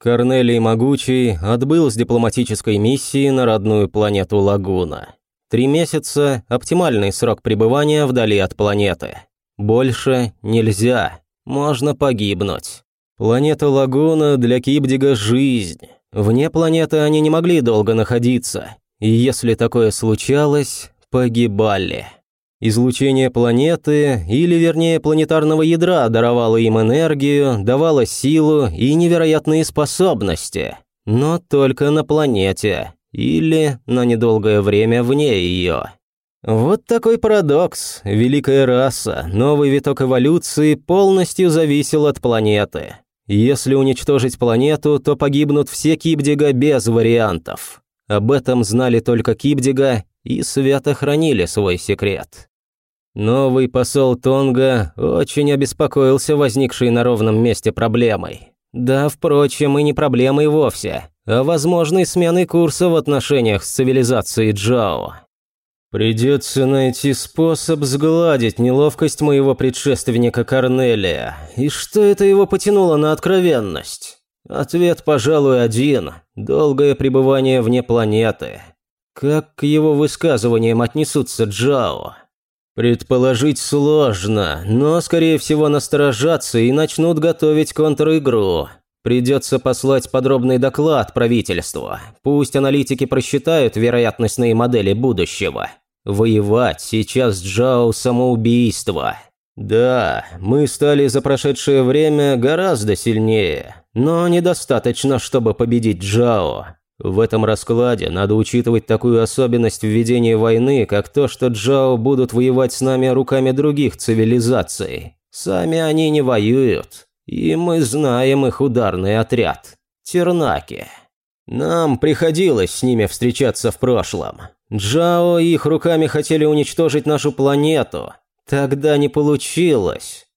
Корнелий Могучий отбыл с дипломатической миссии на родную планету Лагуна. Три месяца – оптимальный срок пребывания вдали от планеты. Больше нельзя, можно погибнуть. Планета Лагуна для Кибдига – жизнь. Вне планеты они не могли долго находиться, и если такое случалось, погибали. Излучение планеты, или вернее планетарного ядра, даровало им энергию, давало силу и невероятные способности. Но только на планете, или на недолгое время вне ее. Вот такой парадокс. Великая раса, новый виток эволюции полностью зависел от планеты. Если уничтожить планету, то погибнут все Кибдига без вариантов. Об этом знали только Кибдига и свято хранили свой секрет. Новый посол Тонга очень обеспокоился возникшей на ровном месте проблемой. Да, впрочем, и не проблемой вовсе, а возможной сменой курса в отношениях с цивилизацией Джао. Придется найти способ сгладить неловкость моего предшественника Корнелия. И что это его потянуло на откровенность? Ответ, пожалуй, один. Долгое пребывание вне планеты. Как к его высказываниям отнесутся Джао? Предположить сложно, но, скорее всего, насторожатся и начнут готовить контр-игру. Придется послать подробный доклад правительству. Пусть аналитики просчитают вероятностные модели будущего. Воевать сейчас Джао самоубийство. Да, мы стали за прошедшее время гораздо сильнее, но недостаточно, чтобы победить Джао. В этом раскладе надо учитывать такую особенность введения войны, как то, что Джао будут воевать с нами руками других цивилизаций. Сами они не воюют. И мы знаем их ударный отряд. Тернаки. Нам приходилось с ними встречаться в прошлом. Джао их руками хотели уничтожить нашу планету. Тогда не получилось.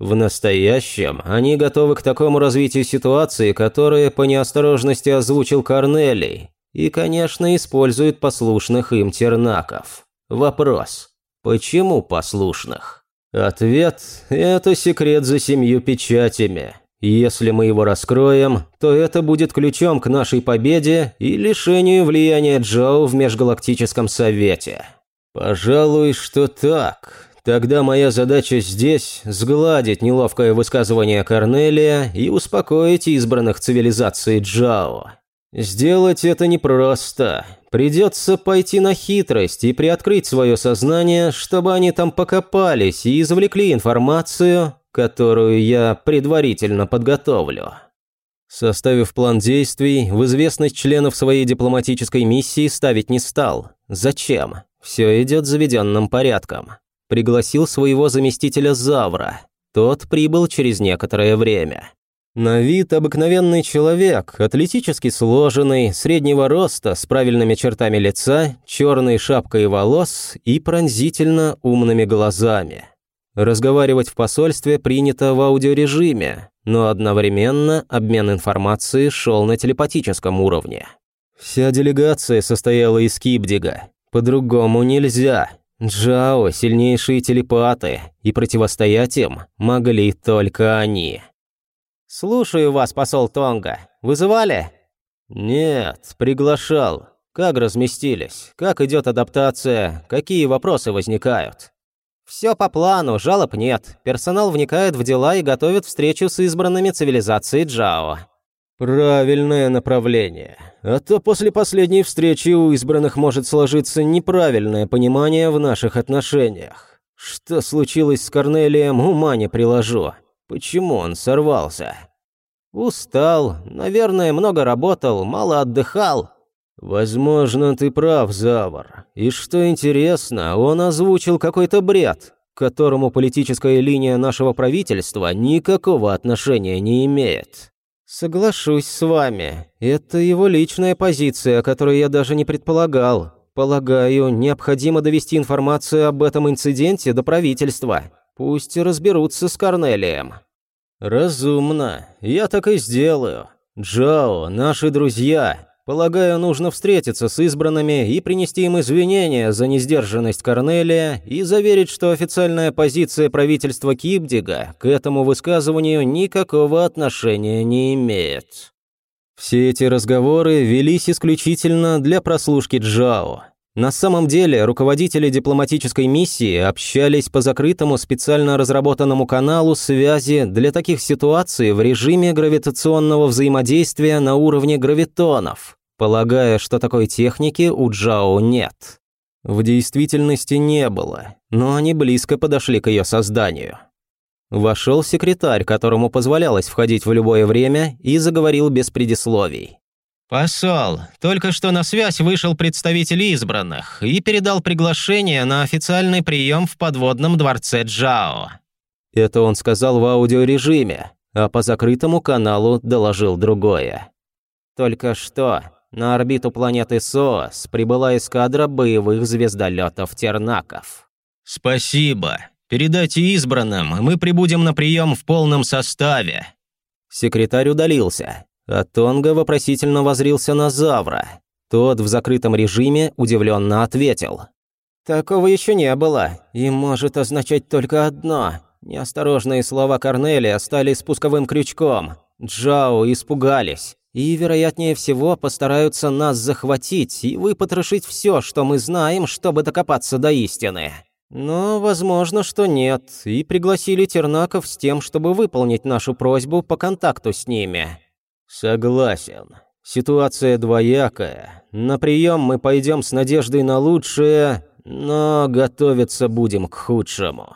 В настоящем они готовы к такому развитию ситуации, которое по неосторожности озвучил Корнелий, и, конечно, используют послушных им тернаков. Вопрос. Почему послушных? Ответ – это секрет за семью печатями. Если мы его раскроем, то это будет ключом к нашей победе и лишению влияния Джоу в Межгалактическом Совете. Пожалуй, что так. Тогда моя задача здесь – сгладить неловкое высказывание Корнелия и успокоить избранных цивилизаций Джао. Сделать это непросто. Придется пойти на хитрость и приоткрыть свое сознание, чтобы они там покопались и извлекли информацию, которую я предварительно подготовлю. Составив план действий, в известность членов своей дипломатической миссии ставить не стал. Зачем? Все идет заведенным порядком пригласил своего заместителя Завра. Тот прибыл через некоторое время. На вид обыкновенный человек, атлетически сложенный, среднего роста, с правильными чертами лица, черной шапкой волос и пронзительно умными глазами. Разговаривать в посольстве принято в аудиорежиме, но одновременно обмен информацией шел на телепатическом уровне. Вся делегация состояла из Кибдига. По-другому нельзя, Джао – сильнейшие телепаты, и противостоять им могли только они. «Слушаю вас, посол Тонга. Вызывали?» «Нет, приглашал. Как разместились? Как идет адаптация? Какие вопросы возникают?» «Все по плану, жалоб нет. Персонал вникает в дела и готовит встречу с избранными цивилизацией Джао. Правильное направление. А то после последней встречи у избранных может сложиться неправильное понимание в наших отношениях. Что случилось с Корнелием, ума не приложу. Почему он сорвался? Устал, наверное, много работал, мало отдыхал. Возможно, ты прав, Завар. И что интересно, он озвучил какой-то бред, к которому политическая линия нашего правительства никакого отношения не имеет. «Соглашусь с вами. Это его личная позиция, которую я даже не предполагал. Полагаю, необходимо довести информацию об этом инциденте до правительства. Пусть разберутся с Корнелием». «Разумно. Я так и сделаю. Джао, наши друзья. Полагаю, нужно встретиться с избранными и принести им извинения за несдержанность Корнелия и заверить, что официальная позиция правительства Кибдига к этому высказыванию никакого отношения не имеет. Все эти разговоры велись исключительно для прослушки Джао. На самом деле, руководители дипломатической миссии общались по закрытому специально разработанному каналу связи для таких ситуаций в режиме гравитационного взаимодействия на уровне гравитонов, полагая, что такой техники у Джао нет. В действительности не было, но они близко подошли к ее созданию. Вошел секретарь, которому позволялось входить в любое время, и заговорил без предисловий. «Посол, только что на связь вышел представитель избранных и передал приглашение на официальный прием в подводном дворце Джао». Это он сказал в аудиорежиме, а по закрытому каналу доложил другое. «Только что на орбиту планеты СОС прибыла эскадра боевых звездолетов Тернаков». «Спасибо. Передайте избранным, мы прибудем на прием в полном составе». Секретарь удалился, а Тонга вопросительно возрился на Завра. Тот в закрытом режиме удивленно ответил. «Такого еще не было, и может означать только одно. Неосторожные слова Корнелия стали спусковым крючком. Джао испугались. И, вероятнее всего, постараются нас захватить и выпотрошить все, что мы знаем, чтобы докопаться до истины. Но, возможно, что нет, и пригласили Тернаков с тем, чтобы выполнить нашу просьбу по контакту с ними. Согласен. Ситуация двоякая. На прием мы пойдем с надеждой на лучшее, но готовиться будем к худшему.